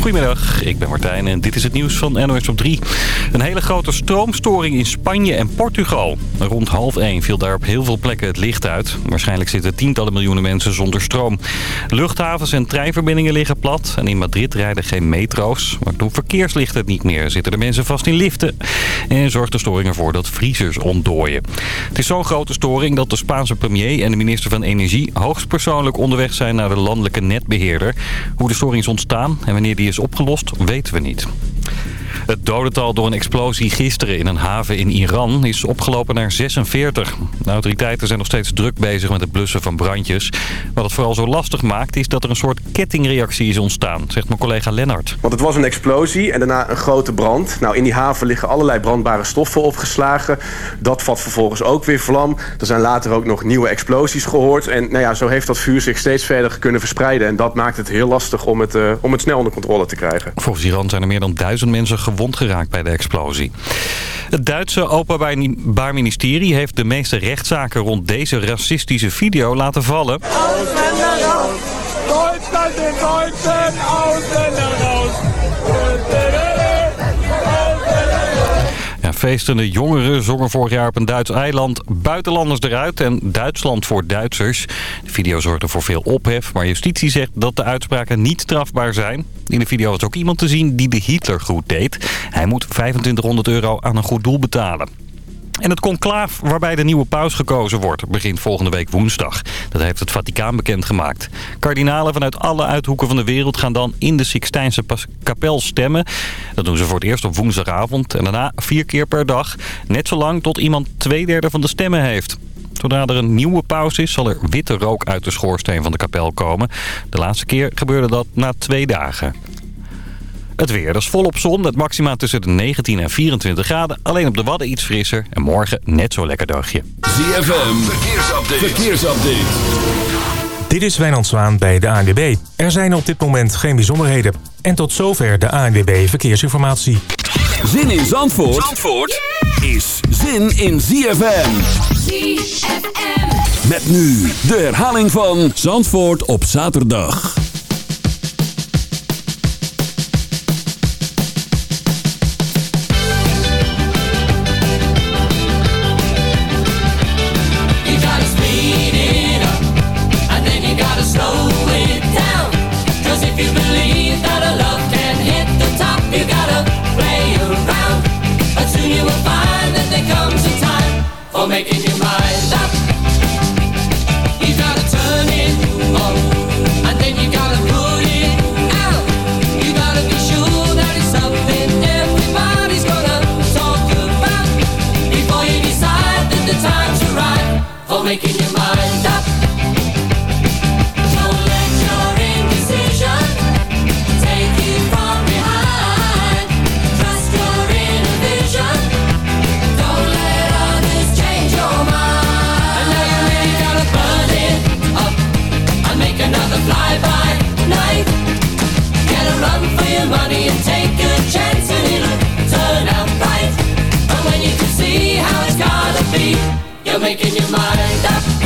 Goedemiddag, ik ben Martijn en dit is het nieuws van NOS op 3. Een hele grote stroomstoring in Spanje en Portugal. Rond half 1 viel daar op heel veel plekken het licht uit. Waarschijnlijk zitten tientallen miljoenen mensen zonder stroom. Luchthavens en treinverbindingen liggen plat. En in Madrid rijden geen metro's. Maar toen verkeerslicht het niet meer, zitten de mensen vast in liften. En zorgt de storing ervoor dat vriezers ontdooien. Het is zo'n grote storing dat de Spaanse premier en de minister van Energie... hoogstpersoonlijk onderweg zijn naar de landelijke netbeheerder. Hoe de storing is ontstaan en wanneer die is opgelost, weten we niet. Het dodental door een explosie gisteren in een haven in Iran is opgelopen naar 46. De autoriteiten zijn nog steeds druk bezig met het blussen van brandjes. Wat het vooral zo lastig maakt is dat er een soort kettingreactie is ontstaan, zegt mijn collega Lennart. Want het was een explosie en daarna een grote brand. Nou, in die haven liggen allerlei brandbare stoffen opgeslagen. Dat vat vervolgens ook weer vlam. Er zijn later ook nog nieuwe explosies gehoord. En nou ja, zo heeft dat vuur zich steeds verder kunnen verspreiden. En dat maakt het heel lastig om het, uh, om het snel onder controle te krijgen. Volgens Iran zijn er meer dan duizend mensen gewond geraakt bij de explosie. Het Duitse Openbaar Ministerie heeft de meeste rechtszaken rond deze racistische video laten vallen. Feestende jongeren zongen vorig jaar op een Duits eiland buitenlanders eruit en Duitsland voor Duitsers. De video zorgde voor veel ophef, maar justitie zegt dat de uitspraken niet strafbaar zijn. In de video was ook iemand te zien die de Hitlergroet deed. Hij moet 2500 euro aan een goed doel betalen. En het conclaaf waarbij de nieuwe paus gekozen wordt begint volgende week woensdag. Dat heeft het Vaticaan bekendgemaakt. Kardinalen vanuit alle uithoeken van de wereld gaan dan in de Sixtijnse kapel stemmen. Dat doen ze voor het eerst op woensdagavond en daarna vier keer per dag. Net zolang tot iemand twee derde van de stemmen heeft. Zodra er een nieuwe paus is, zal er witte rook uit de schoorsteen van de kapel komen. De laatste keer gebeurde dat na twee dagen. Het weer, is volop zon. Het maxima tussen de 19 en 24 graden. Alleen op de Wadden iets frisser. En morgen net zo lekker dagje. ZFM, verkeersupdate. verkeersupdate. Dit is Wijnand Zwaan bij de ANWB. Er zijn op dit moment geen bijzonderheden. En tot zover de ANWB Verkeersinformatie. Zin in Zandvoort, Zandvoort is zin in ZFM. ZFM. Met nu de herhaling van Zandvoort op zaterdag. Making your mind up. You gotta turn it on, and then you gotta put it out. You gotta be sure that it's something everybody's gonna talk about before you decide that the time's right for making your mind up. Making your mind up.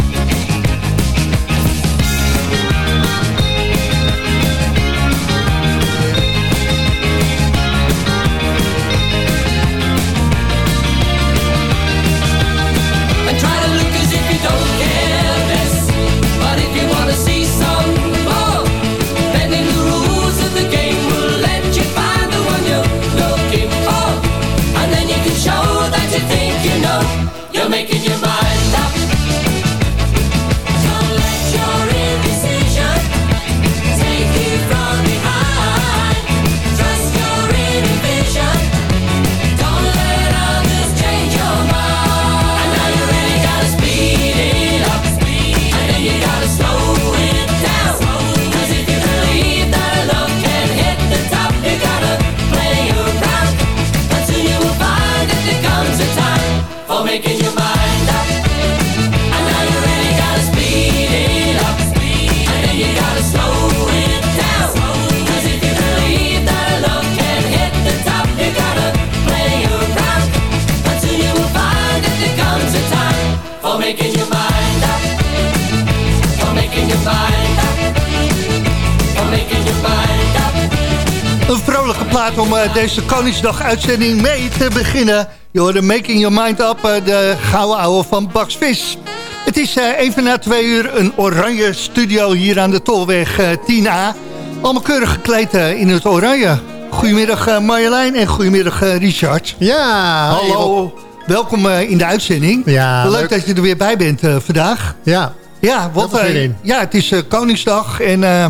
Eh, deze Koningsdag-uitzending mee te beginnen. Je hoorde Making Your Mind Up, eh, de gouden ouwe van Bax Vis. Het is eh, even na twee uur een oranje studio hier aan de Tolweg eh, 10A. Allemaal keurig gekleed eh, in het oranje. Goedemiddag eh, Marjolein en goedemiddag eh, Richard. Ja, Hallo, welkom eh, in de uitzending. Ja, leuk, leuk. dat je er weer bij bent eh, vandaag. Ja, Ja, wat, eh, ja, het is eh, Koningsdag en eh,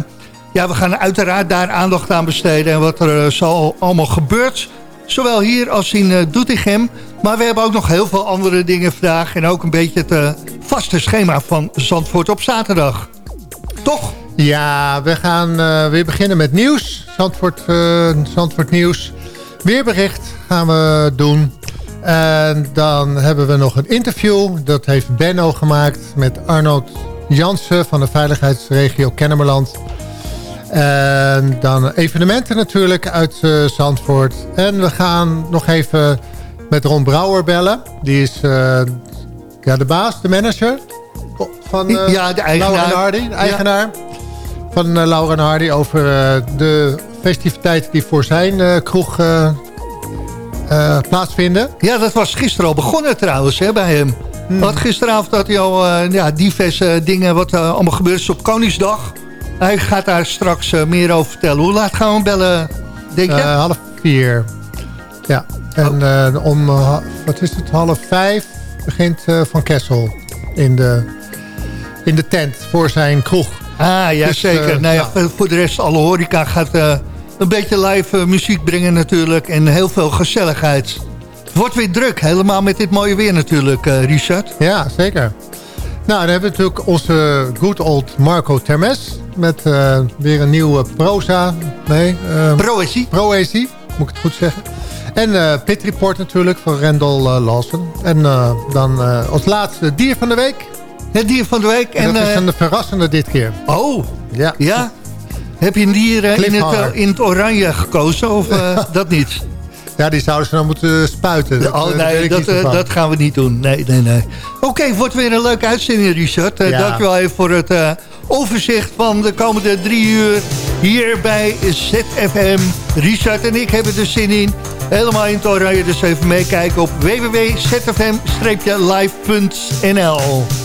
ja, we gaan uiteraard daar aandacht aan besteden en wat er eh, zo allemaal gebeurt. Zowel hier als in eh, Doetinchem. Maar we hebben ook nog heel veel andere dingen vandaag en ook een beetje het eh, vaste schema van Zandvoort op zaterdag. Toch? ja we gaan weer beginnen met nieuws. Zandvoort, eh, Zandvoort Nieuws. Weerbericht gaan we doen. En dan hebben we nog een interview. Dat heeft Benno gemaakt met Arnold Jansen van de veiligheidsregio Kennemerland. En dan evenementen natuurlijk uit eh, Zandvoort. En we gaan nog even met Ron Brouwer bellen. Die is eh, ja, de baas, de manager van eh, Ja, de eigenaar. Laura en Hardy, de eigenaar van eh, Laura en Hardy... over eh, de festiviteiten die voor zijn eh, kroeg eh, eh, plaatsvinden. Ja, dat was gisteren al begonnen trouwens hè, bij hem. Want gisteravond had hij al eh, ja, diverse dingen wat eh, allemaal gebeurd is op Koningsdag. Hij gaat daar straks eh, meer over vertellen. Hoe laat gaan we bellen, denk je? Eh, half vier. Ja, en om, eh, ha- wat is het, half vijf begint Van Kessel in de, in de tent voor zijn kroeg. Ah, ja, Dus, zeker. nou ja, voor- de rest, alle horeca gaat een beetje live muziek brengen natuurlijk. En heel veel gezelligheid. Het wordt weer druk, helemaal met dit mooie weer natuurlijk, Richard. Ja, zeker. Nou, dan hebben we natuurlijk onze good old Marco Termes. Met eh, weer een nieuwe proza. Nee, eh, Proëzie. proëzie, moet ik het goed zeggen. En eh Pit Report natuurlijk van Randall eh, Lawson. En dan als laatste dier van de week. Het dier van de week. En, En, dat is een verrassende dit keer. oh, Ja. ja. Heb je een dier in, het, in het oranje gekozen of dat niet? Ja, die zouden ze dan moeten spuiten. Dat, oh weet nee, dat, dat gaan we niet doen. Nee, nee, nee. Oké, wordt weer een leuke uitzending, Richard. Ja. Dankjewel even voor het overzicht van de komende drie uur hier bij ZFM. Richard en ik hebben er zin in. Helemaal in het oranje, dus even meekijken op www.zfm-live.nl.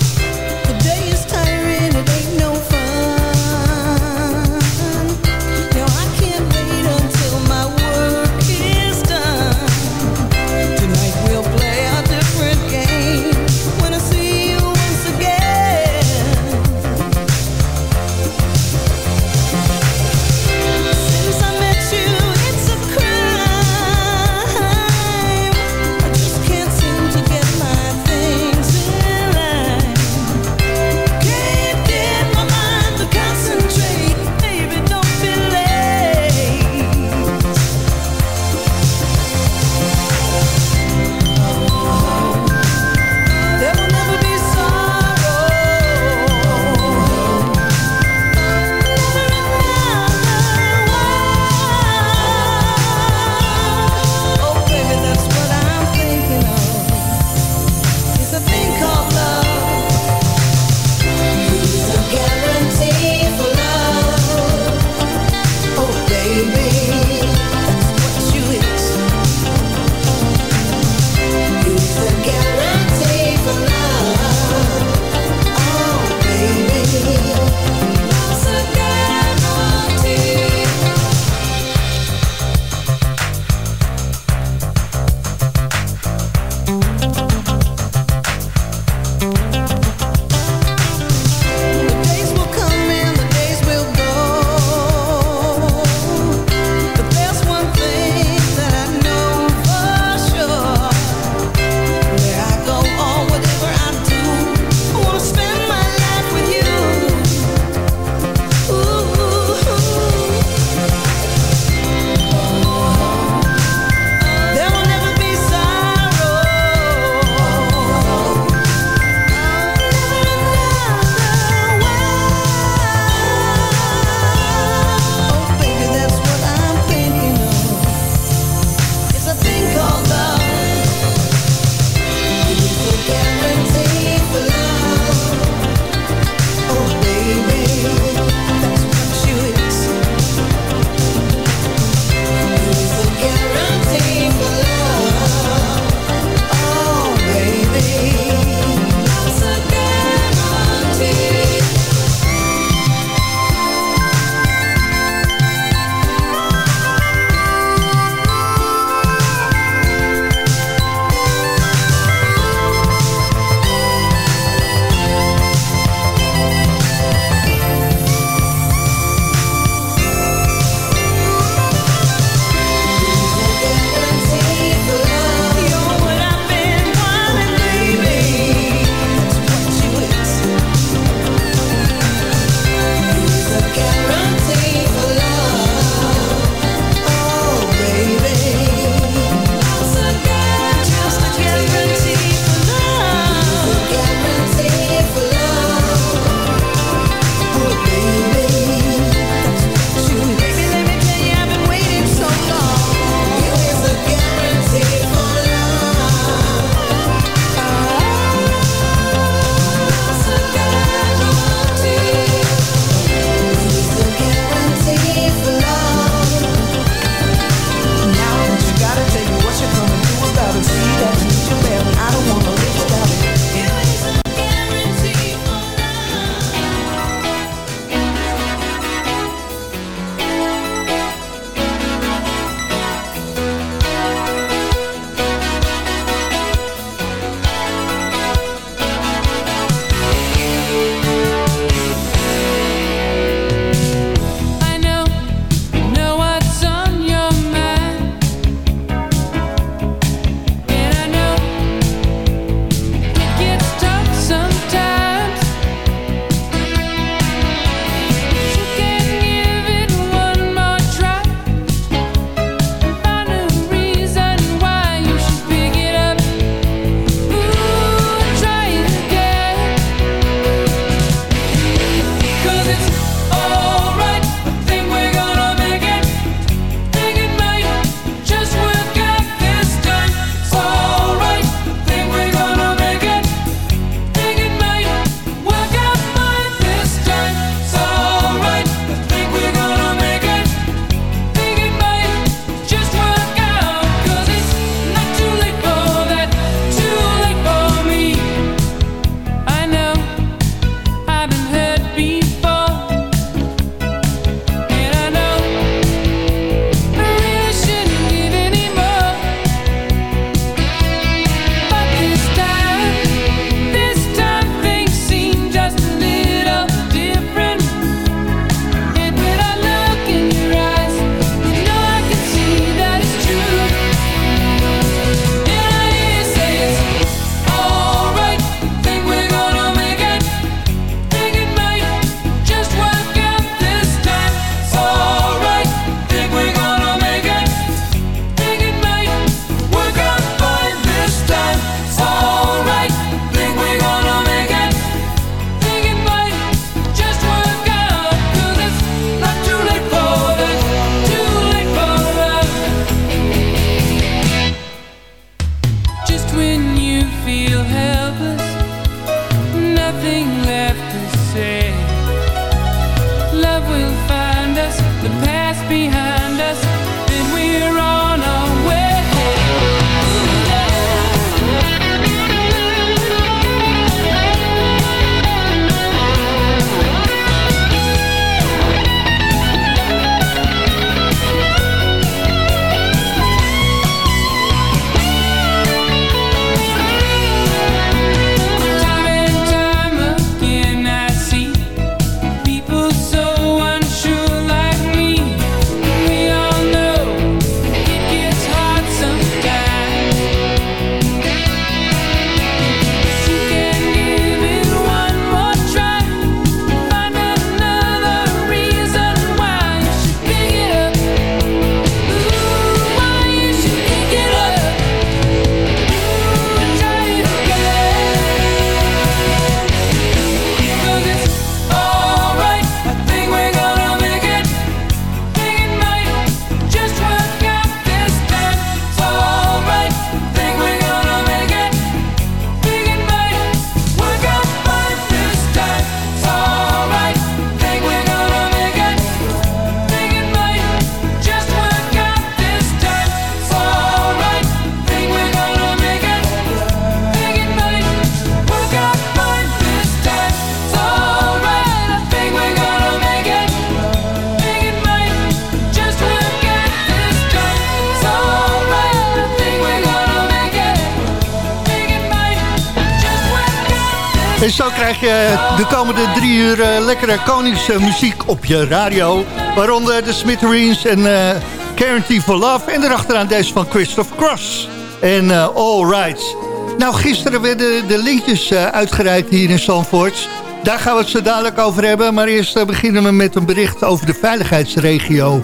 En zo krijg je de komende drie uur eh, lekkere koningsmuziek op je radio. Waaronder de Smithereens en eh Guarantee for Love. En erachteraan deze van Christopher Cross. En eh All Right. Nou, gisteren werden de linkjes uitgereikt hier in Zandvoort. Daar gaan we het zo dadelijk over hebben. Maar eerst beginnen we met een bericht over de veiligheidsregio.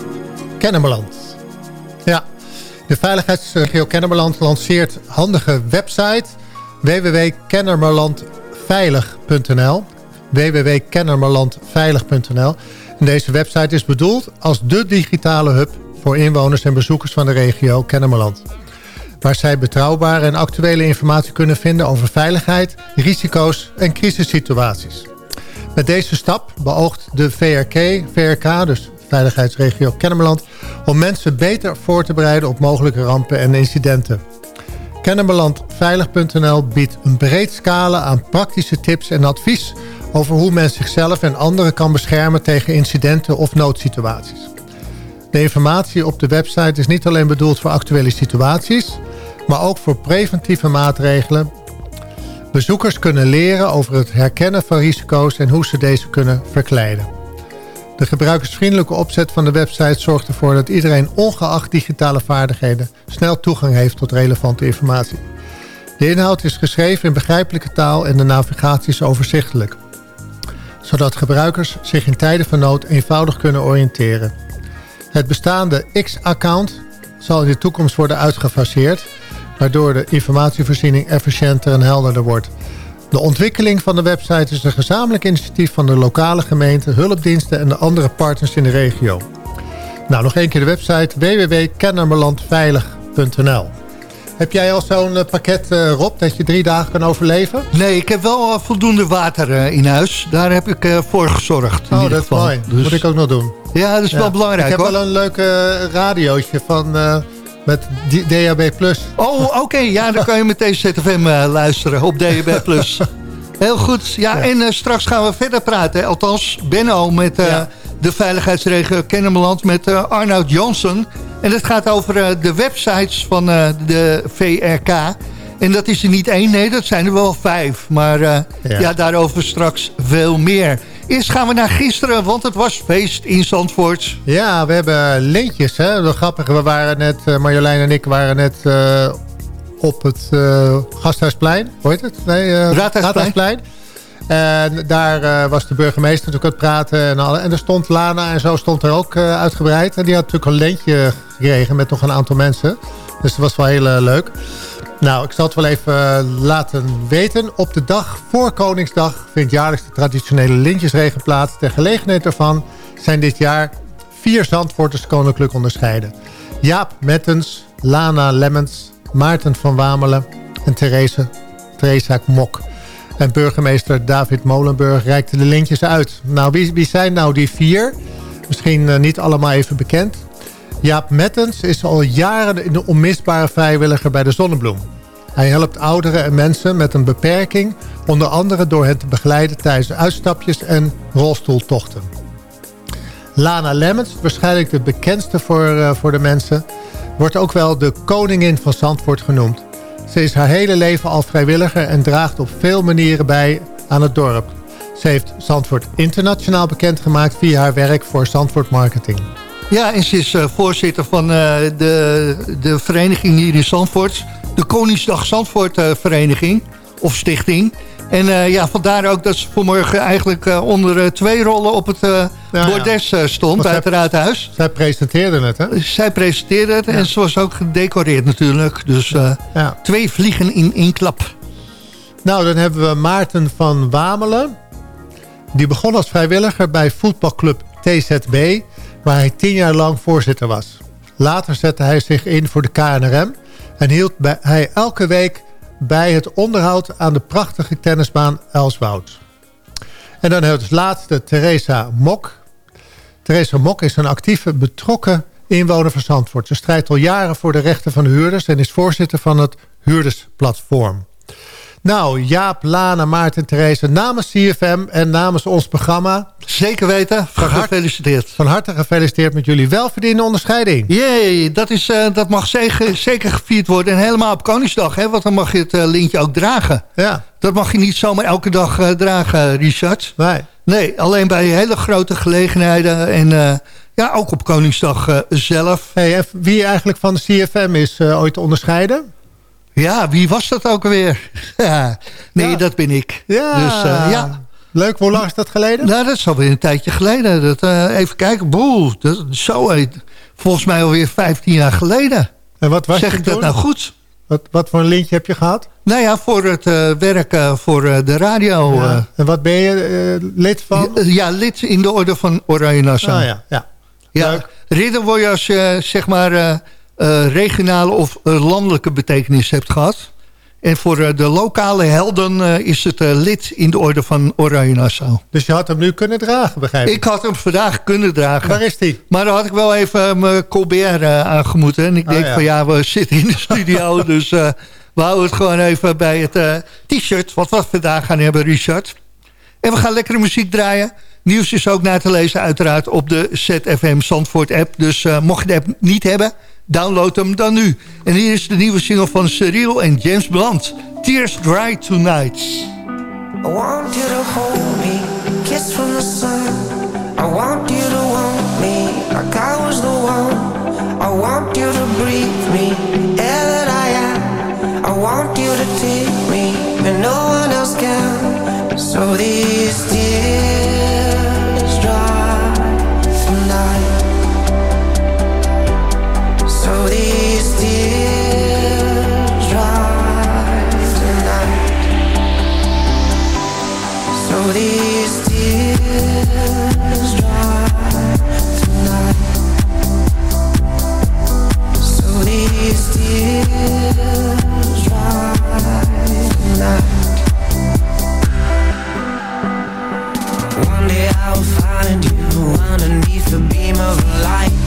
Kennemerland. Ja, de veiligheidsregio Kennemerland lanceert handige website www.kennemerlandveilig.nl www.kennemerlandveilig.nl En deze website is bedoeld als de digitale hub voor inwoners en bezoekers van de regio Kennemerland. Waar zij betrouwbare en actuele informatie kunnen vinden over veiligheid, risico's en crisissituaties. Met deze stap beoogt de VRK, VRK, dus Veiligheidsregio Kennemerland... om mensen beter voor te bereiden op mogelijke rampen en incidenten. Kennemerlandveilig.nl biedt een breed scala aan praktische tips en advies... over hoe men zichzelf en anderen kan beschermen tegen incidenten of noodsituaties. De informatie op de website is niet alleen bedoeld voor actuele situaties... maar ook voor preventieve maatregelen Bezoekers kunnen leren over het herkennen van risico's en hoe ze deze kunnen verkleinen. De gebruikersvriendelijke opzet van de website zorgt ervoor dat iedereen ongeacht digitale vaardigheden snel toegang heeft tot relevante informatie. De inhoud is geschreven in begrijpelijke taal en de navigatie is overzichtelijk. Zodat gebruikers zich in tijden van nood eenvoudig kunnen oriënteren. Het bestaande X-account zal in de toekomst worden uitgefaseerd waardoor de informatievoorziening efficiënter en helderder wordt. De ontwikkeling van de website is een gezamenlijk initiatief van de lokale gemeente, hulpdiensten en de andere partners in de regio. Nou, nog één keer de website www.kennemerlandveilig.nl Heb jij al zo'n eh, pakket, eh, Rob, dat je drie dagen kan overleven? Nee, ik heb wel eh, voldoende water in huis. Daar heb ik voor gezorgd. Oh, dat is mooi. Dat Dus- moet ik ook nog doen. Ja, dat is Ja. wel belangrijk Ik heb hoor. wel een leuk radiootje van, met DHB+. Oh, oké. Ja, dan kan je meteen ZFM eh, luisteren op DHB+. Heel goed. Ja, en eh, straks gaan we verder praten. hè. Althans, Benno met eh, Ja. de veiligheidsregio Kennemerland met Arnoud Johnson. En het gaat over de websites van de VRK. En dat is er niet één, nee, dat zijn er wel vijf. Maar ja. Ja. daarover straks veel meer. Eerst gaan we naar gisteren, want het was feest in Zandvoort. Ja, we hebben lintjes. Hè? Wel grappig. We waren net, eh, Marjolein en ik waren net eh, op het eh, Gasthuisplein. Hoe heet het? Nee, eh, Raadhuisplein. En daar was de burgemeester natuurlijk aan het praten. En, alle, en er stond Lana en zo stond er ook uitgebreid. En die had natuurlijk een lintje gekregen met nog een aantal mensen. Dus dat was wel heel leuk. Nou, ik zal het wel even eh, laten weten. Op de dag voor Koningsdag vindt jaarlijks de traditionele lintjesregen plaats. Ter gelegenheid daarvan zijn dit jaar vier Zandvoorters koninklijk onderscheiden. Jaap Mettens, Lana Lemmens, Maarten van Wamelen en Therese, Theresa Mok. En burgemeester David Molenburg reikte de lintjes uit. Nou, wie, zijn nou die vier? Misschien eh, niet allemaal even bekend. Jaap Mettens is al jaren een onmisbare vrijwilliger bij de Zonnebloem. Hij helpt ouderen en mensen met een beperking... onder andere door hen te begeleiden tijdens uitstapjes en rolstoeltochten. Lana Lemmens, waarschijnlijk de bekendste voor, eh, voor de mensen... wordt ook wel de koningin van Zandvoort genoemd. Ze is haar hele leven al vrijwilliger en draagt op veel manieren bij aan het dorp. Ze heeft Zandvoort internationaal bekendgemaakt via haar werk voor Zandvoort Marketing. Ja, en ze is eh, voorzitter van eh, de, de vereniging hier in Zandvoort. De Koningsdag Zandvoort eh, vereniging of stichting. En eh, ja, vandaar ook dat ze vanmorgen eigenlijk onder twee rollen op het ja. bordes stond bij zij- het raadhuis. Zij presenteerde het, hè? Zij presenteerde het en ze was ook gedecoreerd natuurlijk. Dus Ja. twee vliegen in één klap. Nou, dan hebben we Maarten van Wamelen. Die begon als vrijwilliger bij voetbalclub TZB... waar hij tien jaar lang voorzitter was. Later zette hij zich in voor de KNRM... en hield hij elke week bij het onderhoud aan de prachtige tennisbaan Elswoud. En dan hebben we laatste Theresa Mok. Theresa Mok is een actieve, betrokken inwoner van Zandvoort. Ze strijdt al jaren voor de rechten van de huurders... en is voorzitter van het Huurdersplatform. Nou, Jaap, Lana, Maarten, Therese, namens CFM en namens ons programma... Zeker weten, van harte- gefeliciteerd. van harte gefeliciteerd met jullie welverdiende onderscheiding. Jee, dat, is, eh, dat mag zeker, zeker gevierd worden. En helemaal op Koningsdag, hè, want dan mag je het eh, lintje ook dragen. Ja, Dat mag je niet zomaar elke dag eh, dragen, Richard. nee. Nee, alleen bij hele grote gelegenheden. En ja, ook op Koningsdag zelf. Hey, wie eigenlijk van de CFM is ooit te onderscheiden? Ja, wie was dat ook alweer? nee, Ja. dat ben ik. Ja, Dus eh, ja, leuk. Hoe lang is dat geleden? nou, dat is alweer een tijdje geleden. Dat, eh, even kijken, boel, dat, zo, eh, volgens mij alweer 15 jaar geleden. En wat was zeg je ik dat toen? nou goed? Wat, wat voor een lintje heb je gehad? Nou ja, voor het werk eh, voor eh, de radio. Ja. En wat ben je lid van? ja, ja, lid in de orde van Oranje Nassau. Ah, ja, ja. Ja, Leuk. ridder word je als je zeg maar eh, regionale of eh, landelijke betekenis hebt gehad. En voor eh, de lokale helden is het lid in de orde van Oranje Nassau. Dus je had hem nu kunnen dragen, begrijp ik? Ik had hem vandaag kunnen dragen. Waar is die? Maar dan had ik wel even mijn Colbert aangemoeten. En ik Oh, denk ja. van ja, we zitten in de studio. dus we houden het gewoon even bij het t-shirt. Wat we vandaag gaan hebben, Richard. En we gaan lekkere muziek draaien. Nieuws is ook na te lezen uiteraard op de ZFM Zandvoort app. Dus mocht je de app niet hebben, download hem dan nu. En hier is de nieuwe single van Cyril en James Blunt. Tears Dry Tonight. I want you to hold me, kiss from the sun. I want you to want me like I was the one. I want you to breathe me, air that I am. I want you to take me and no one else can. So these a beam of light.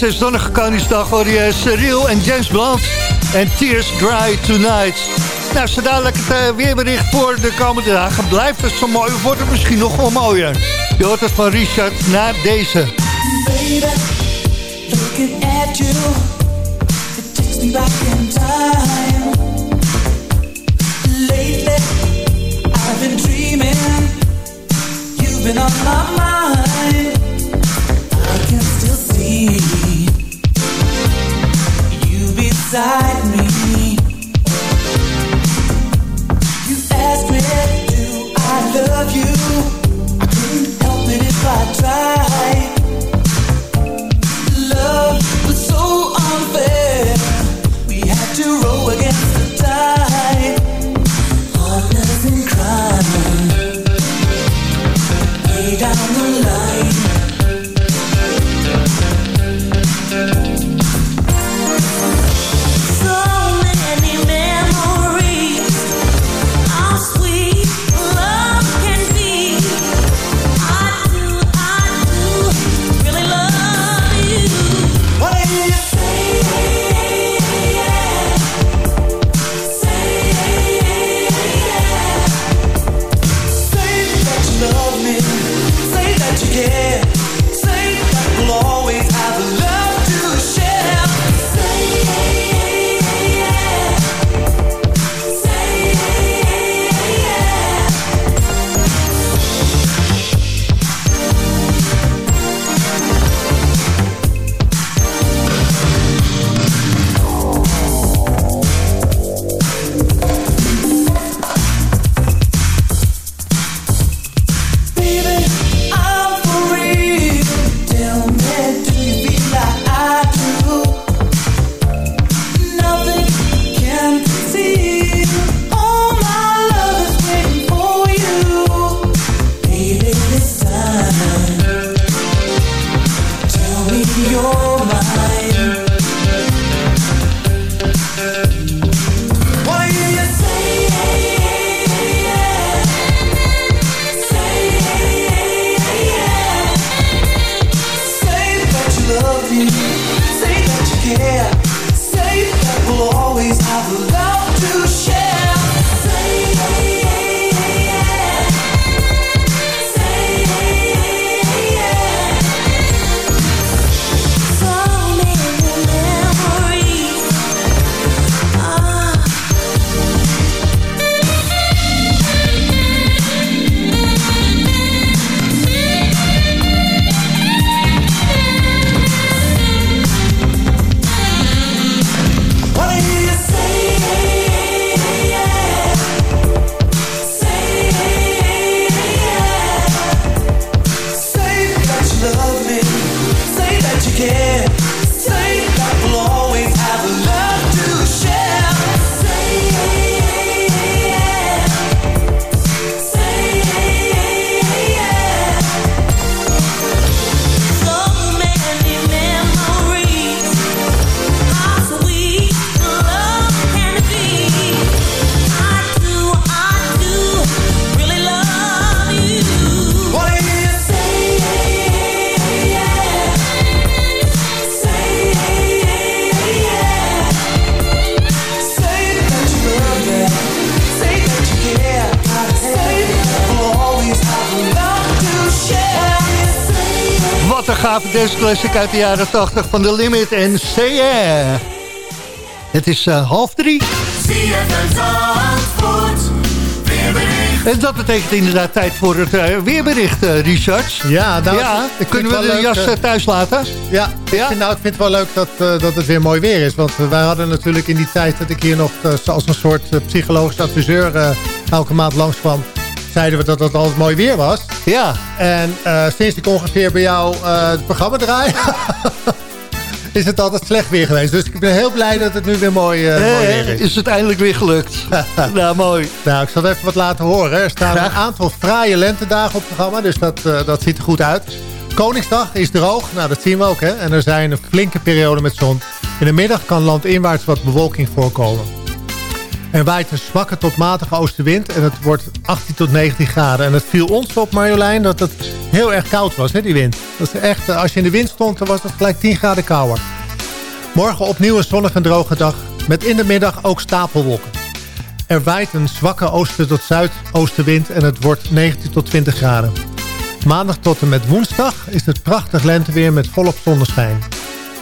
Deze zonnige Koningsdag hoor je Cyril en James Blunt en Tears Dry Tonight. Nou, zo dadelijk het eh, weerbericht voor de komende dagen. Blijft het zo mooi wordt het misschien nog wel mooier? Je hoort het van Richard na deze. Baby, looking at you, it takes me back in time. Lately, I've been dreaming, you've been on my mind. I can still see beside me. You asked me, do I love you? I couldn't help it if I tried. Classic uit de jaren 80 van The Limit en Say Yeah. Het is eh, half drie. En dat betekent inderdaad tijd voor het eh, weerbericht, eh, Richard. Ja, nou, ja, ik kunnen we wel de leuk, jas thuis laten? Ja, ik vind, nou, ik vind het wel leuk dat, dat het weer mooi weer is. Want wij hadden natuurlijk in die tijd dat ik hier nog als een soort psychologisch adviseur elke maand langskwam... zeiden we dat het altijd mooi weer was. Ja. En eh, sinds ik ongeveer bij jou eh, het programma draai... is het altijd slecht weer geweest. Dus ik ben heel blij dat het nu weer mooi, eh, mooi weer is. is het eindelijk weer gelukt. nou, mooi. Nou, ik zal even wat laten horen. Er staan een aantal fraaie lentedagen op het programma, dus dat, dat ziet er goed uit. Koningsdag is droog, nou dat zien we ook. Hè? En er zijn een flinke periode met zon. In de middag kan landinwaarts wat bewolking voorkomen. Er waait een zwakke tot matige oostenwind en het wordt 18 tot 19 graden. En het viel ons op, Marjolein, dat het heel erg koud was, hè, die wind. Dat is echt, eh, als je in de wind stond, dan was het gelijk 10 graden kouder. Morgen opnieuw een zonnig en droge dag, met in de middag ook stapelwolken. Er waait een zwakke oosten tot zuidoostenwind en het wordt 19 tot 20 graden. Maandag tot en met woensdag is het prachtig lenteweer met volop zonneschijn.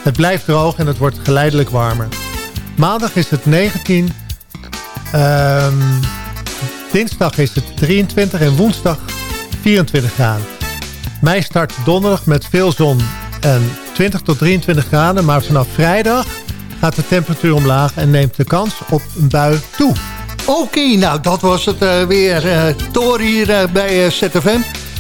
Het blijft droog en het wordt geleidelijk warmer. Maandag is het 19, ehm, dinsdag is het 23 en woensdag 24 graden. Mei start donderdag met veel zon en 20 tot 23 graden, maar vanaf vrijdag gaat de temperatuur omlaag en neemt de kans op een bui toe. Oké, nou dat was het eh, weer. eh Thor hier eh, bij ZFM.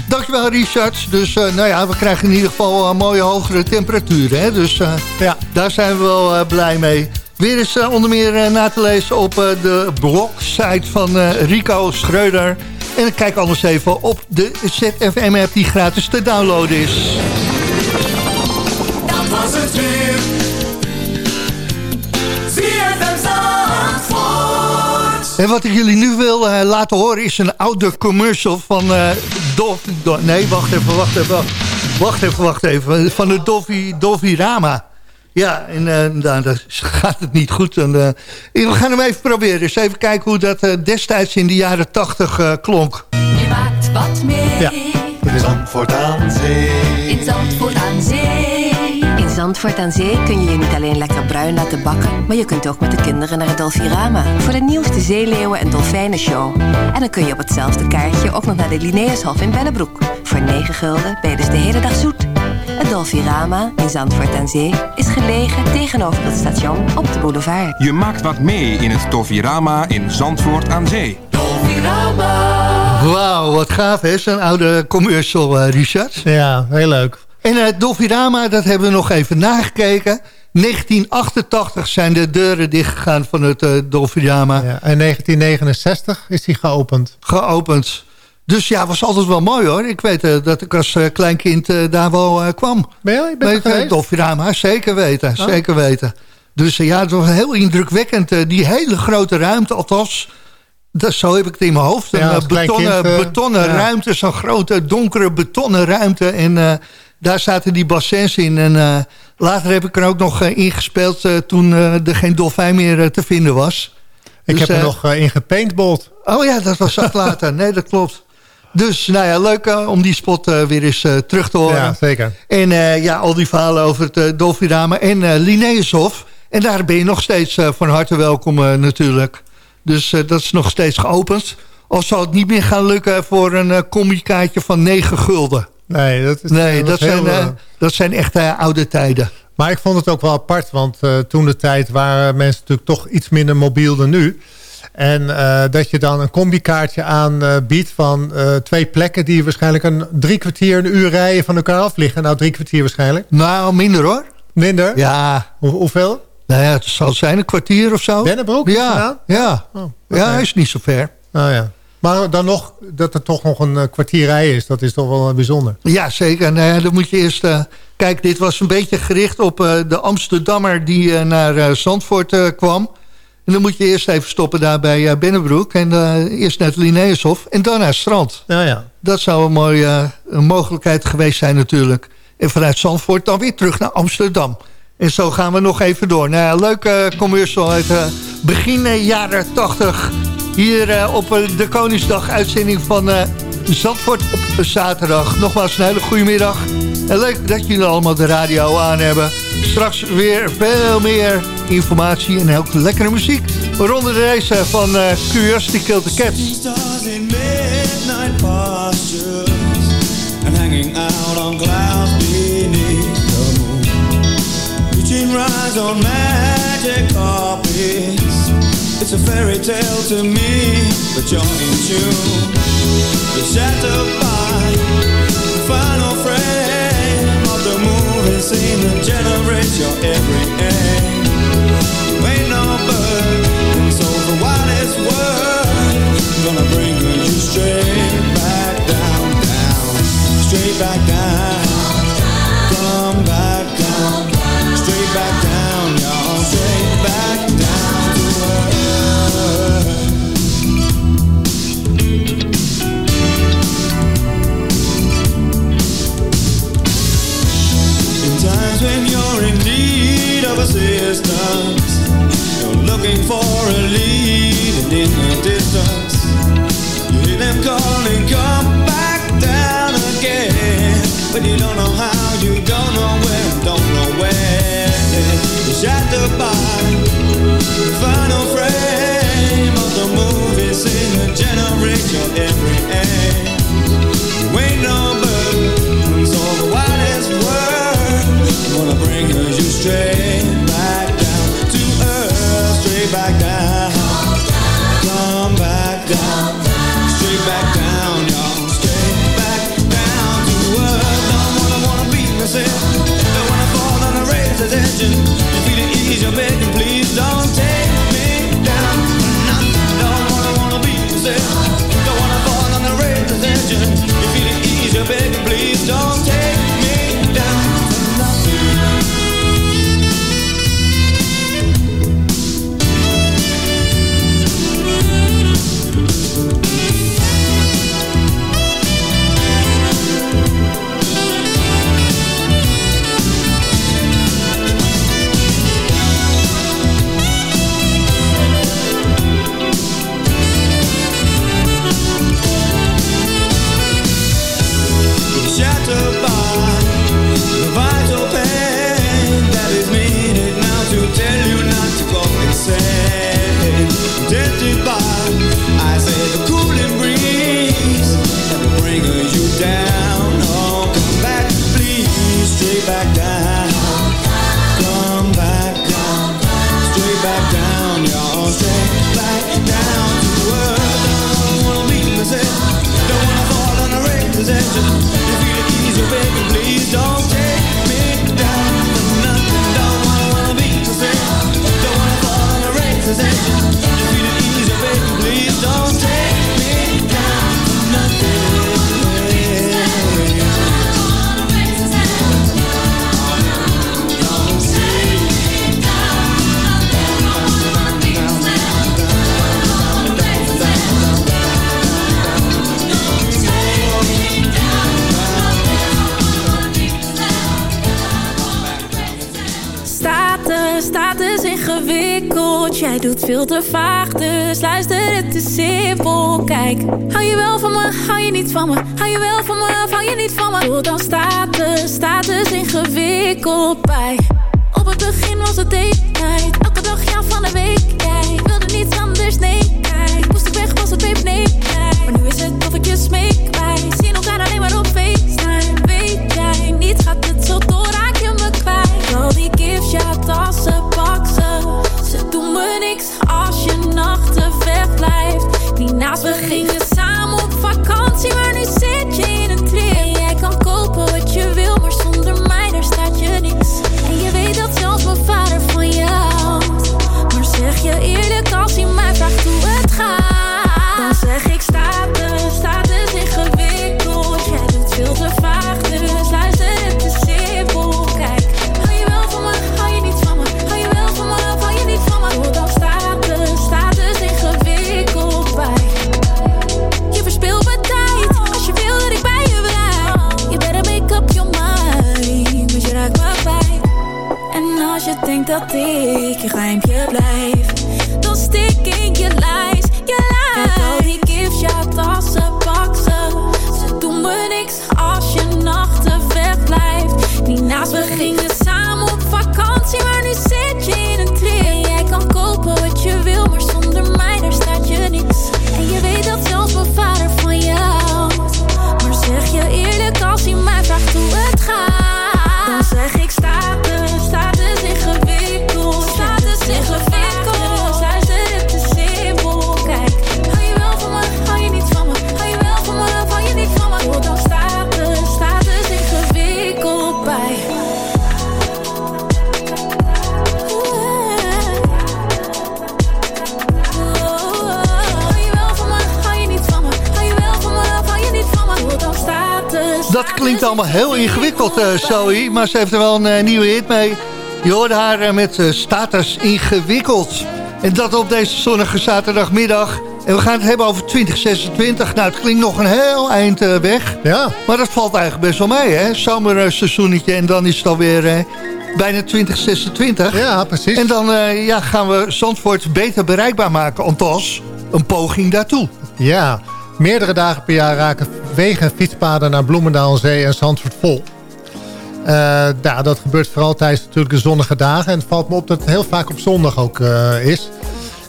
Dankjewel Richard. Dus nou ja, we krijgen in ieder geval een mooie hogere temperaturen. Hè? Dus Ja. daar zijn we wel blij mee. Weer eens eh, onder meer eh, na te lezen op eh, de blogsite van Rico Schreuder. En kijk anders even op de ZFM-app die gratis te downloaden is. Dat was het weer. En wat ik jullie nu wil laten horen is een oude commercial van eh Dolf... Do- nee, wacht even, wacht even. Wacht even, wacht even. Van de Dolphy Rama. Ja, en eh nou, dan gaat het niet goed. En, eh, we gaan hem even proberen. Dus even kijken hoe dat eh, destijds in de jaren tachtig eh, klonk. Je maakt wat mee. Ja. Zandvoort aan zee. In Zandvoort aan Zee. In Zandvoort aan Zee kun je je niet alleen lekker bruin laten bakken... maar je kunt ook met de kinderen naar het Dolfirama... voor de nieuwste zeeleeuwen- en dolfijnenshow. En dan kun je op hetzelfde kaartje ook nog naar de Linnaeushof in Bennebroek. Voor 9 gulden ben je dus de hele dag zoet. Het Dolfirama in Zandvoort aan Zee is gelegen tegenover het station op de boulevard. Je maakt wat mee in het Tovirama in Zandvoort aan Zee. Wauw, wat gaaf hè, zo'n oude commercial, eh, Richard. Ja, heel leuk. En het Dolfirama, dat hebben we nog even nagekeken. 1988 zijn de deuren dichtgegaan van het eh Dolfirama. Ja, en 1969 is hij geopend. geopend. Dus ja, was altijd wel mooi hoor. Ik weet eh, dat ik als eh, klein kind eh, daar wel kwam. Ben je, je bent Met? Dolfirama, zeker weten. Oh. Zeker weten. Dus ja, het was heel indrukwekkend. die hele grote ruimte, althans... Dat, zo heb ik het in mijn hoofd. Een Ja, betonnen, kind, betonnen ja. ruimte, zo'n grote donkere betonnen ruimte. En daar zaten die bassins in. En later heb ik er ook nog ingespeeld toen er geen dolfijn meer te vinden was. Ik Dus, heb er nog in gepaintballed. Oh ja, dat was zacht later. Nee, dat klopt. Dus nou ja, leuk eh, om die spot eh, weer eens eh, terug te horen. Ja, zeker. En ja, al die verhalen over het uh, Dolfirama en Linnaeushof. En daar ben je nog steeds van harte welkom natuurlijk. Dus dat is nog steeds geopend. Of zal het niet meer gaan lukken voor een uh, combi-kaartje van 9 gulden? Nee, dat, is, Nee, dat dat was heel, zijn, dat zijn echt oude tijden. Maar ik vond het ook wel apart, want toen de tijd waren mensen natuurlijk toch iets minder mobiel dan nu. En eh, dat je dan een combi-kaartje aanbiedt van eh, twee plekken die waarschijnlijk een drie kwartier, een uur rijden van elkaar af liggen. Nou, drie kwartier waarschijnlijk. Nou, minder hoor. Minder? Ja, Hoe- hoeveel? nou ja, het zal zijn een kwartier of zo. Bennebroek? is Ja, gedaan? ja. Oh, ja, is niet zo ver. Nou ja. Maar dan nog, dat er toch nog een eh, kwartier rijden is, dat is toch wel eh, bijzonder. Ja, zeker. Nou ja, dan moet je eerst... eh, kijk, dit was een beetje gericht op eh, de Amsterdammer die eh, naar eh, Zandvoort eh, kwam. En dan moet je eerst even stoppen daar bij eh, Bennebroek. En eh, eerst naar het Linnaeushof en dan naar het strand. Nou ja. Dat zou een mooie een mogelijkheid geweest zijn natuurlijk. En vanuit Zandvoort dan weer terug naar Amsterdam. En zo gaan we nog even door. Nou ja, leuke commercial uit eh, begin eh, jaren 80. Hier eh, op eh, de Koningsdag uitzending van eh, Zandvoort op zaterdag. Nogmaals een hele goede middag. En leuk dat jullie allemaal de radio aan hebben. Straks weer veel meer informatie en ook lekkere muziek. Waaronder deze van eh Curiosity Killed the Cats. On. It's a fairy tale to me, but final frame of the movie scene that generates your every aim. You ain't no bird, veel te vaag, dus luister, het is simpel. Kijk, hou je wel van me, hou je niet van me, hou je wel van me, hou je niet van me. Door dan staat status, status ingewikkeld bij. Op het begin was het date elke dag ja van de week. Jij wilde niets anders, nee. Kijk, moest ik weg, was het babe, nee. Kijk. Maar nu is het of ik je smeek, wij zien elkaar alleen maar op feest, Weet jij, niets gaat te maar ze heeft er wel een eh, nieuwe hit mee. Je hoorde haar eh, met eh, status ingewikkeld. En dat op deze zonnige zaterdagmiddag. En we gaan het hebben over 2026. Nou, het klinkt nog een heel eind weg. Ja. Maar dat valt eigenlijk best wel mee, hè? Zomerseizoenetje en dan is het alweer uh, bijna 2026. Ja, precies. En dan ja, gaan we Zandvoort beter bereikbaar maken. Althans, een poging daartoe. Ja, meerdere dagen per jaar raken wegen en fietspaden naar Bloemendaal, Zee en Zandvoort vol. Eh, ja, dat gebeurt vooral tijdens natuurlijk de zonnige dagen. En het valt me op dat het heel vaak op zondag ook eh, is.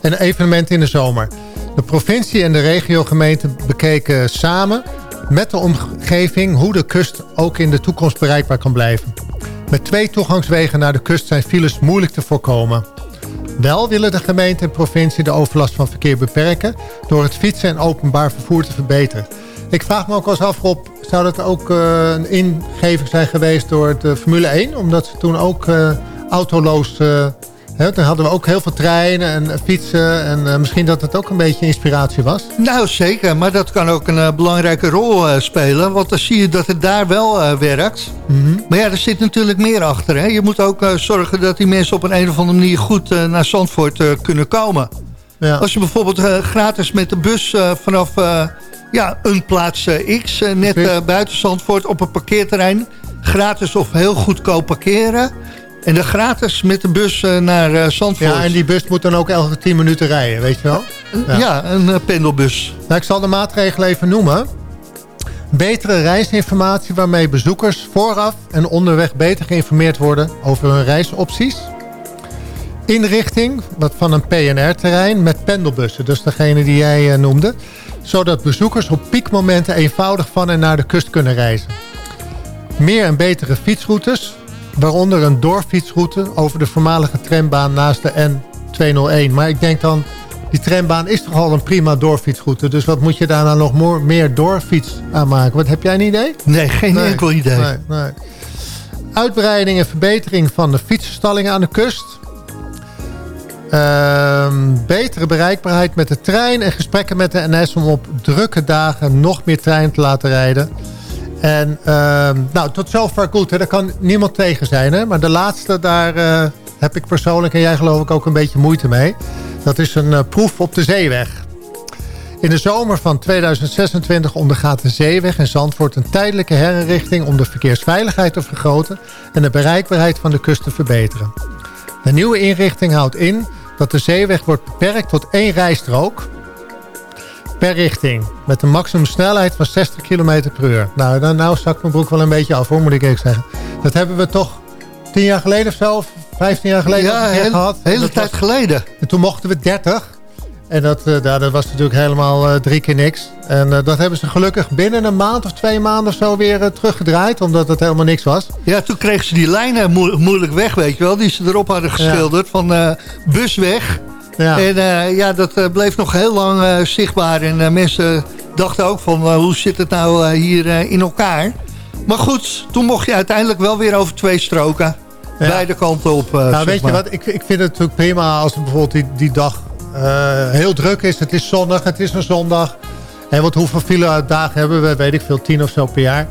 En een evenement in de zomer. De provincie en de regiogemeente bekeken samen met de omgeving... hoe de kust ook in de toekomst bereikbaar kan blijven. Met twee toegangswegen naar de kust zijn files moeilijk te voorkomen. Wel willen de gemeente en provincie de overlast van verkeer beperken... door het fietsen en openbaar vervoer te verbeteren. Ik vraag me ook wel eens af, Rob, zou dat ook eh, een ingeving zijn geweest door de Formule 1? Omdat ze toen ook eh, autoloos... eh hè, toen hadden we ook heel veel treinen en fietsen. En eh, misschien dat het ook een beetje inspiratie was. Nou, zeker. Maar dat kan ook een eh, belangrijke rol eh, spelen. Want dan zie je dat het daar wel eh, werkt. Maar ja, er zit natuurlijk meer achter. Hè? Je moet ook eh, zorgen dat die mensen op een, een of andere manier goed eh, naar Zandvoort eh, kunnen komen. Ja. Als je bijvoorbeeld eh, gratis met de bus eh, vanaf eh, ja, een plaats eh, X... eh, net eh, buiten Zandvoort op een parkeerterrein... gratis of heel goedkoop parkeren... en dan gratis met de bus naar Zandvoort. Ja, en die bus moet dan ook elke 10 minuten rijden, weet je wel? ja. een pendelbus. Nou, ik zal de maatregelen even noemen. Betere reisinformatie waarmee bezoekers vooraf en onderweg beter geïnformeerd worden over hun reisopties. Inrichting wat van een PNR-terrein met pendelbussen, dus degene die jij noemde. Zodat bezoekers op piekmomenten eenvoudig van en naar de kust kunnen reizen. Meer en betere fietsroutes, waaronder een doorfietsroute over de voormalige trambaan naast de N201. Maar ik denk dan, die trambaan is toch al een prima doorfietsroute. Dus wat moet je daar nou nog more- meer doorfiets aan maken? Wat, heb jij een idee? Nee, geen enkel idee. Nee, nee. Uitbreiding en verbetering van de fietsstallingen aan de kust. Ehm, betere bereikbaarheid met de trein en gesprekken met de NS om op drukke dagen nog meer trein te laten rijden. En ehm, nou, tot zover goed. Hè. Daar kan niemand tegen zijn. Hè? Maar de laatste, daar eh, heb ik persoonlijk en jij geloof ik ook een beetje moeite mee. Dat is een eh, proef op de zeeweg. In de zomer van 2026 ondergaat de zeeweg in Zandvoort een tijdelijke herinrichting om de verkeersveiligheid te vergroten en de bereikbaarheid van de kust te verbeteren. De nieuwe inrichting houdt in dat de zeeweg wordt beperkt tot één rijstrook per richting. Met een maximumsnelheid van 60 km per uur. Nou, dan, nou zakt mijn broek wel een beetje af hoor, moet ik eerlijk zeggen. Dat hebben we toch tien jaar geleden of zo, of 15 jaar geleden Ja, heel- gehad. hele tijd was- geleden. En toen mochten we 30. En dat, nou, dat was natuurlijk helemaal eh, drie keer niks. En eh, dat hebben ze gelukkig binnen een maand of twee maanden of zo weer teruggedraaid. Omdat het helemaal niks was. Ja, toen kregen ze die lijnen moe- moeilijk weg, weet je wel. Die ze erop hadden geschilderd van eh, busweg. Ja. En ja, dat bleef nog heel lang zichtbaar. En mensen dachten ook van, hoe zit het nou hier in elkaar? Maar goed, toen mocht je uiteindelijk wel weer over twee stroken. Ja. Beide kanten op, nou, weet je wat? Ik, ik vind het natuurlijk prima als bijvoorbeeld die, die dag heel druk is. Het is zonnig, het is een zondag. En wat hoeveel file dagen hebben we? Weet ik veel, tien of zo per jaar.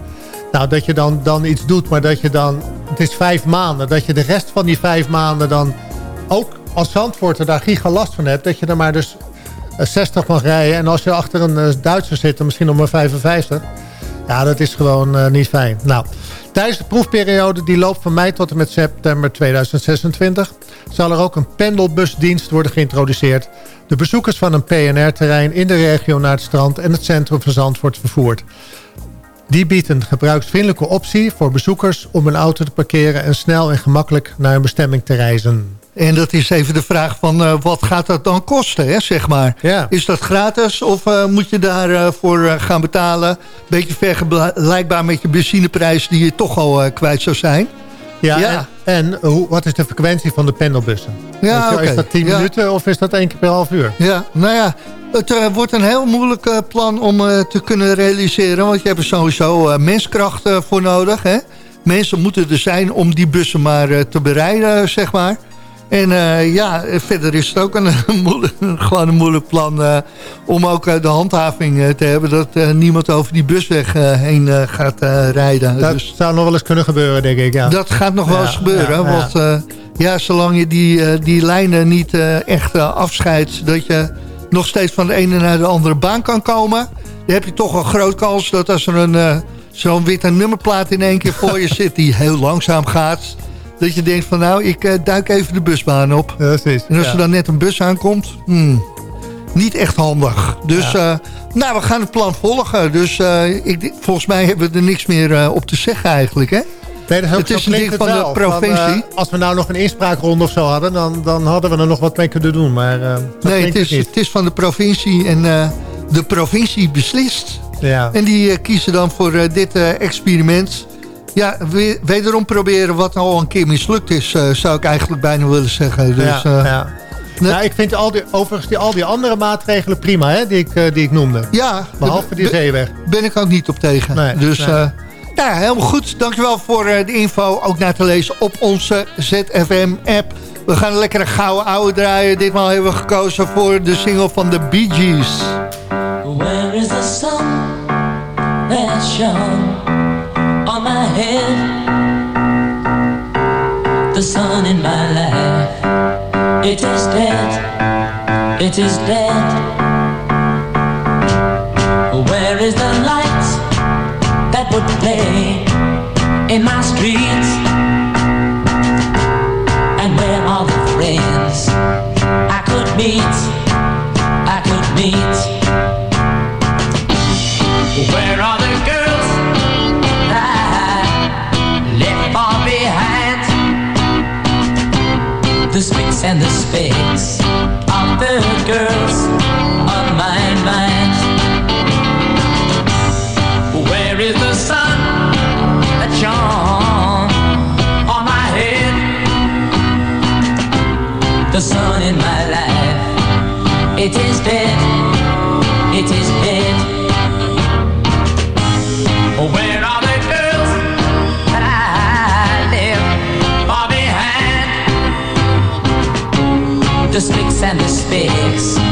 Nou, dat je dan, dan iets doet, maar dat je dan... Het is vijf maanden. Dat je de rest van die vijf maanden dan ook als Zandvoorter daar giga last van hebt. Dat je er maar dus eh, 60 mag rijden. En als je achter een eh, Duitser zit, dan misschien nog maar 55. Ja, dat is gewoon eh, niet fijn. Nou, tijdens de proefperiode, die loopt van mei tot en met september 2026... zal er ook een pendelbusdienst worden geïntroduceerd. De bezoekers van een PNR-terrein in de regio naar het strand... en het centrum van Zandvoort vervoerd. Die biedt een gebruiksvriendelijke optie voor bezoekers... om een auto te parkeren en snel en gemakkelijk naar een bestemming te reizen. En dat is even de vraag van, eh, wat gaat dat dan kosten, hè, zeg maar? Ja. Is dat gratis of eh, moet je daarvoor voor eh, gaan betalen? Beetje vergelijkbaar met je benzineprijs die je toch al kwijt zou zijn. Ja, Ja. en, en hoe, wat is de frequentie van de pendelbussen? Ja. Is dat 10 Ja. minuten of is dat één keer per half uur? Ja, nou ja, het wordt een heel moeilijk plan om te kunnen realiseren. Want je hebt er sowieso menskracht voor nodig. Hè? Mensen moeten er zijn om die bussen maar te bereiden, zeg maar. En eh, ja, verder is het ook een, moeilijk, gewoon een moeilijk plan eh, om ook eh, de handhaving te hebben... dat niemand over die busweg heen gaat rijden. Dat Dus zou nog wel eens kunnen gebeuren, denk ik. Ja. dat gaat nog wel Ja, eens gebeuren. ja. Want ja, zolang je die, die lijnen niet echt afscheidt... dat je nog steeds van de ene naar de andere baan kan komen... dan heb je toch een groot kans dat als er een, zo'n witte nummerplaat in één keer voor je zit... die heel langzaam gaat... dat je denkt van nou, ik eh, duik even de busbaan op. Ja, precies. En als Ja. er dan net een bus aankomt... hmm, niet echt handig. Dus eh, nou, we gaan het plan volgen. Dus eh, ik, volgens mij hebben we er niks meer op te zeggen eigenlijk, hè? Nee, dat Het is een ding van de provincie. Van, als we nou nog een inspraakronde of zo hadden... dan, dan hadden we er nog wat mee kunnen doen. Maar nee, het is, het is van de provincie en de provincie beslist. Ja. En die kiezen dan voor dit experiment. Ja, we, wederom proberen wat nou al een keer mislukt is, eh, zou ik eigenlijk bijna willen zeggen. Dus, ja, eh, ja. Nou, ik vind al die, overigens die, al die andere maatregelen prima, hè, die, ik, eh, die ik noemde. Ja, Behalve die zeeweg. Ben ik ook niet op tegen. Nee, dus nee. eh, nou, helemaal goed. Dankjewel voor eh, de info. Ook na te lezen op onze ZFM-app. We gaan een lekkere gouden oude draaien. Ditmaal hebben we gekozen voor de single van de Bee Gees. Where is the sun that shone head? The sun in my life, it is dead, it is dead. Where is the light that would play and the space of the girls and the specks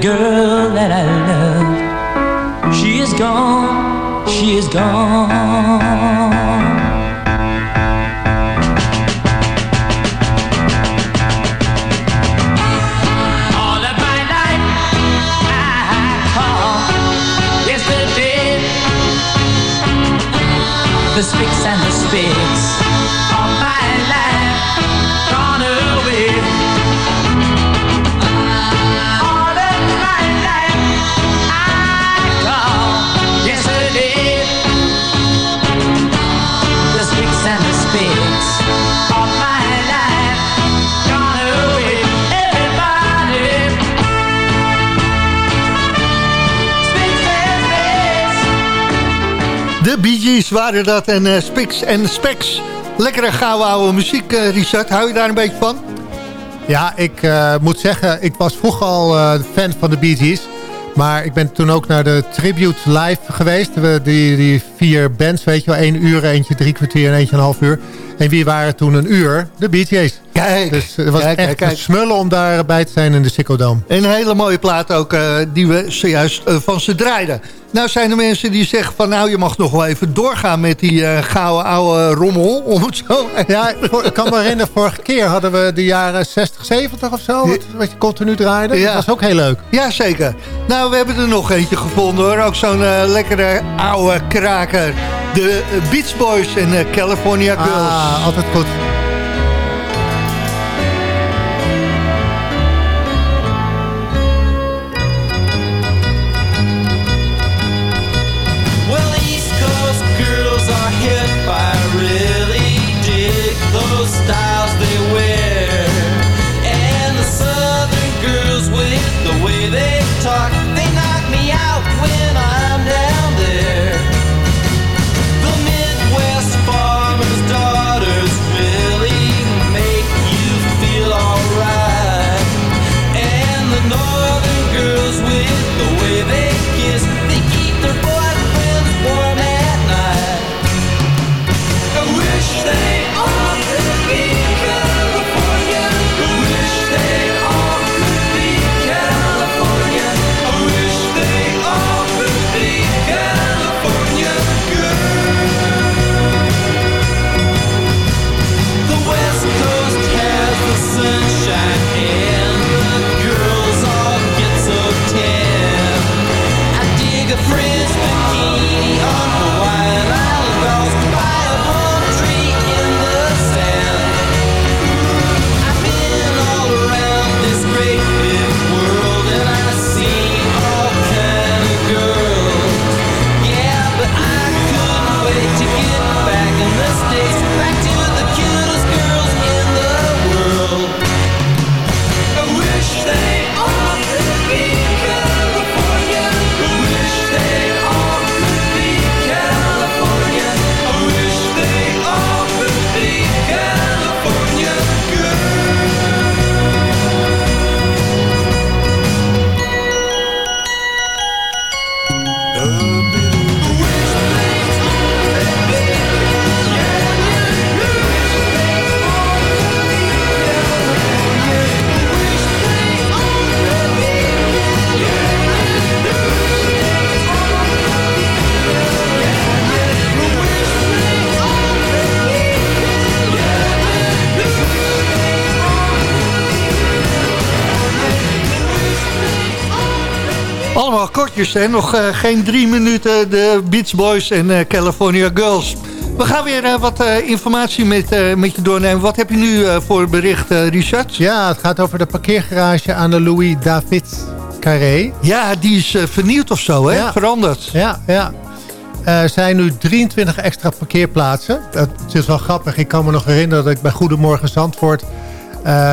girl that I love, she is gone, she is gone. All of my life I call yesterday the spicks and the spicks Gees waren dat en eh Spix en Specs. Lekkere gouden oude muziek, eh, Richard. Hou je daar een beetje van? Ja, ik eh, moet zeggen, ik was vroeger al fan van de Bee Gees. Maar ik ben toen ook naar de Tribute Live geweest. We, die, die vier bands, weet je wel. één uur, eentje drie kwartier en eentje een half uur. En wie waren toen een uur? De Gees. Kijk, Dus het was kijk, echt kijk, smullen om daarbij te zijn in de Dome. Een hele mooie plaat ook, eh, die we zojuist eh, van ze draaiden. Nou zijn er mensen die zeggen van... nou, je mag nog wel even doorgaan met die eh, gouden oude rommel, om het zo... Ja, ik kan me herinneren, vorige keer hadden we de jaren 60, 70 of zo. Wat, wat je continu draaide. Ja. Dat was ook heel leuk. Ja, zeker. Nou, we hebben er nog eentje gevonden hoor. Ook zo'n lekkere oude kraker. De Beach Boys en eh, California Girls. Ah, altijd goed. Allemaal kortjes, hè? Nog eh, geen drie minuten de Beach Boys en eh, California Girls. We gaan weer eh, wat informatie met, met je doornemen. Wat heb je nu voor bericht, Richard? Ja, het gaat over de parkeergarage aan de Louis David Carré. Ja, die is vernieuwd of zo, hè? Ja. Veranderd. Ja, ja. Er zijn nu 23 extra parkeerplaatsen. Het is wel grappig. Ik kan me nog herinneren dat ik bij Goedemorgen Zandvoort...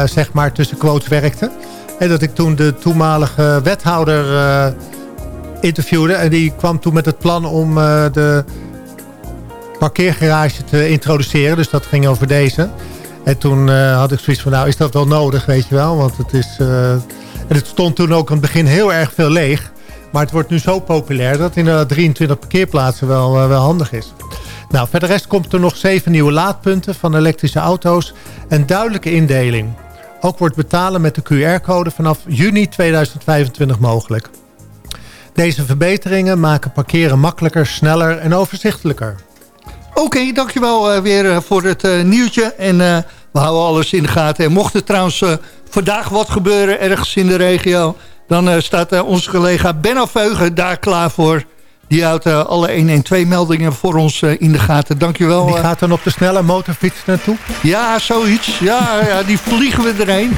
zeg maar tussen quotes werkte. En dat ik toen de toenmalige wethouder eh, interviewde. En die kwam toen met het plan om eh, de parkeergarage te introduceren. Dus dat ging over deze. En toen eh, had ik zoiets van, nou is dat wel nodig, weet je wel. Want het is... en het stond toen ook aan het begin heel erg veel leeg. Maar het wordt nu zo populair dat inderdaad 23 parkeerplaatsen wel, wel handig is. Nou, verder rest komt er nog zeven nieuwe laadpunten van elektrische auto's. En duidelijke indeling. Ook wordt betalen met de QR-code vanaf juni 2025 mogelijk. Deze verbeteringen maken parkeren makkelijker, sneller en overzichtelijker. Oké, dankjewel eh, weer eh, voor het eh, nieuwtje. En we houden alles in de gaten. En mocht er trouwens vandaag wat gebeuren ergens in de regio... dan staat onze collega Benno Veugen daar klaar voor. Die houdt eh, alle 112-meldingen voor ons eh, in de gaten. Dankjewel. Die eh. gaat dan op de snelle motorfiets naartoe? Ja, zoiets. Ja, ja, die vliegen we erheen.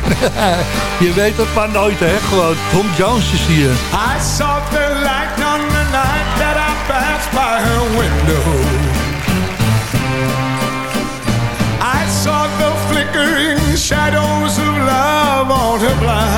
Je weet het maar nooit, hè. Gewoon, Tom Jones is hier. I saw the light on the night that I passed by her window. I saw the flickering shadows of love on her blind.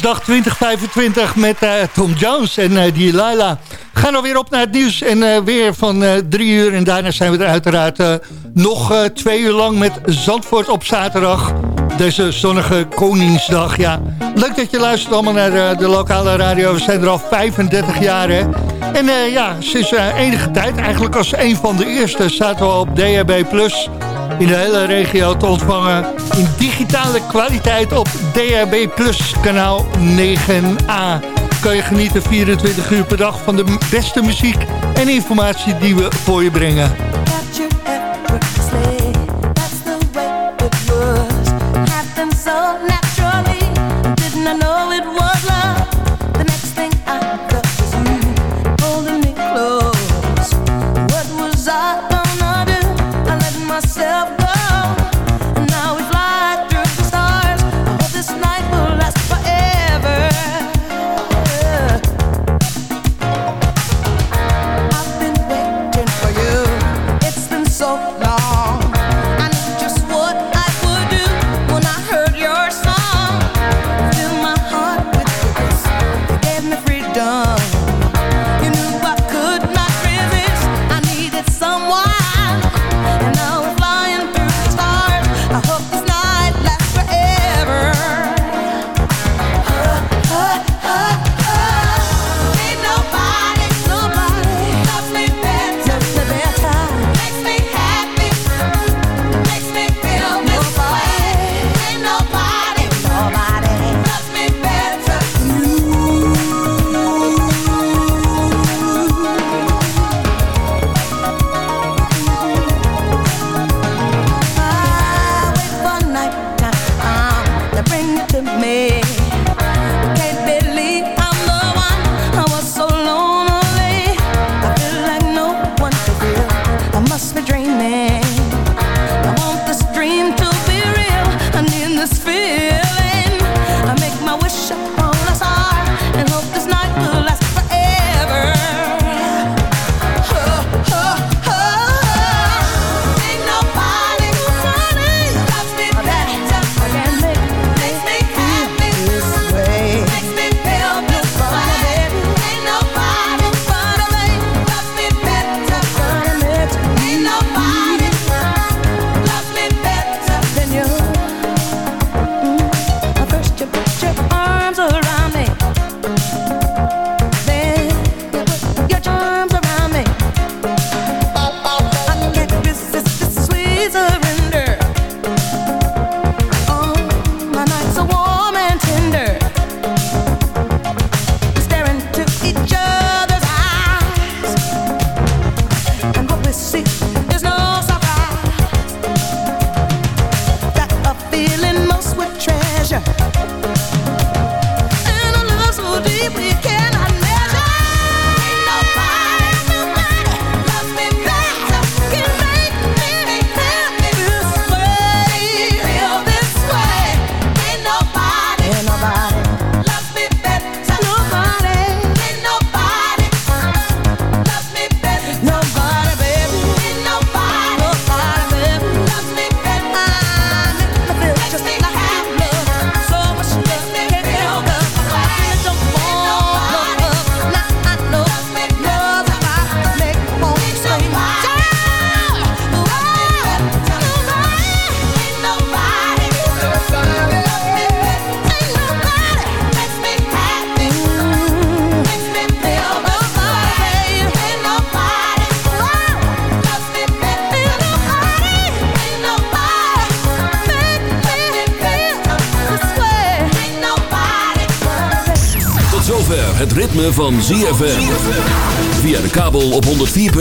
Dag 2025 met eh, Tom Jones en uh, die Laila. Gaan nou weer op naar het nieuws en eh, weer van drie uur. En daarna zijn we er uiteraard nog twee uur lang met Zandvoort op zaterdag. Deze zonnige Koningsdag, ja. Leuk dat je luistert allemaal naar de lokale radio. We zijn er al 35 jaar, hè. En ja, sinds enige tijd, eigenlijk als een van de eerste... zaten we op DHB+ in de hele regio te ontvangen in digitale kwaliteit op DHB Plus kanaal 9a. Kan je genieten 24 uur per dag van de beste muziek en informatie die we voor je brengen. That's the way them so